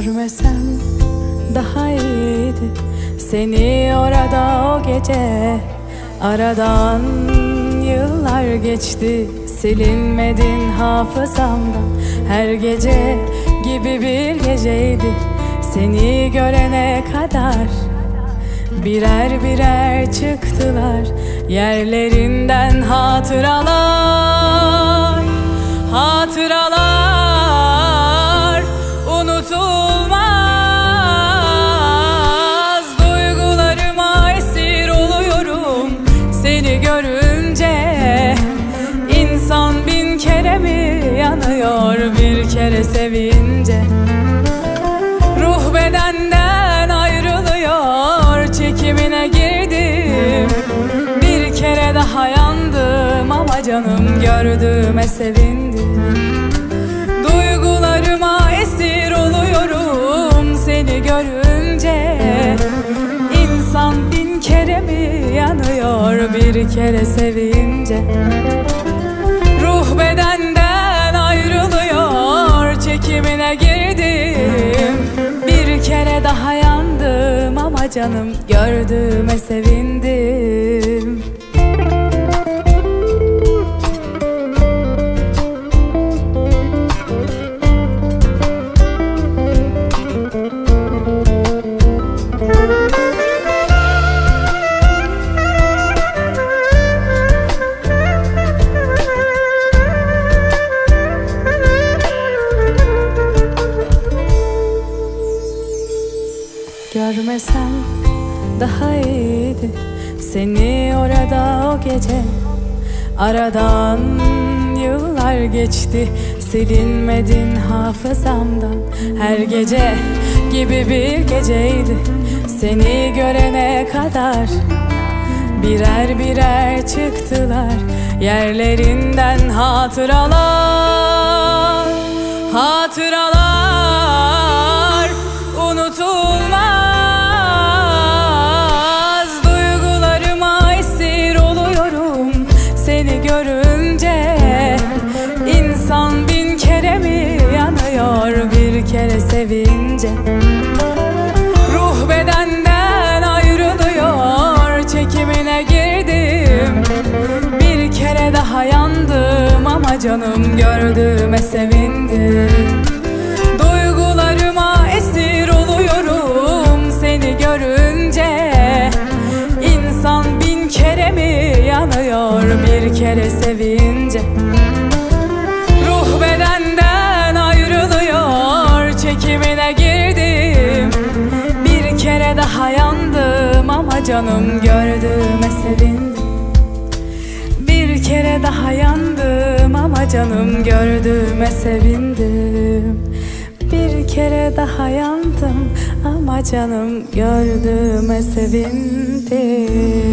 görmesen daha iyiydi. Seni orada o gece Aradan yıllar geçti. Silinmedin hafızamdan Her gece gibi bir geceydi. Seni görene kadar Birer birer çıktılar. Yerlerinden hatıralar Kere sevince. Ruh bedenden ayrılıyor Çekimine girdim. Bir kere daha yandım Ama canım gördüğüme sevindim Duygularıma esir oluyorum Seni görünce. İnsan bin kere mi yanıyor Bir kere sevince daha yandım Ama canım gördüğüme sevindim Görmesem daha iyiydi. Seni orada o gece Aradan yıllar geçti. Silinmedin hafızamdan. Her gece gibi bir geceydi. Seni görene kadar Birer birer çıktılar. Yerlerinden hatıralar Hatıralar Bir kere sevince. Ruh bedenden ayrılıyor Çekimine girdim. Bir kere daha yandım Ama canım gördüğüme sevindim Duygularıma esir oluyorum Seni görünce. İnsan bin kere mi yanıyor Bir kere sevince canım gördüğüme sevindim. Bir kere daha yandım Ama canım gördüğüme sevindim. Bir kere daha yandım Ama canım gördüğüme sevindim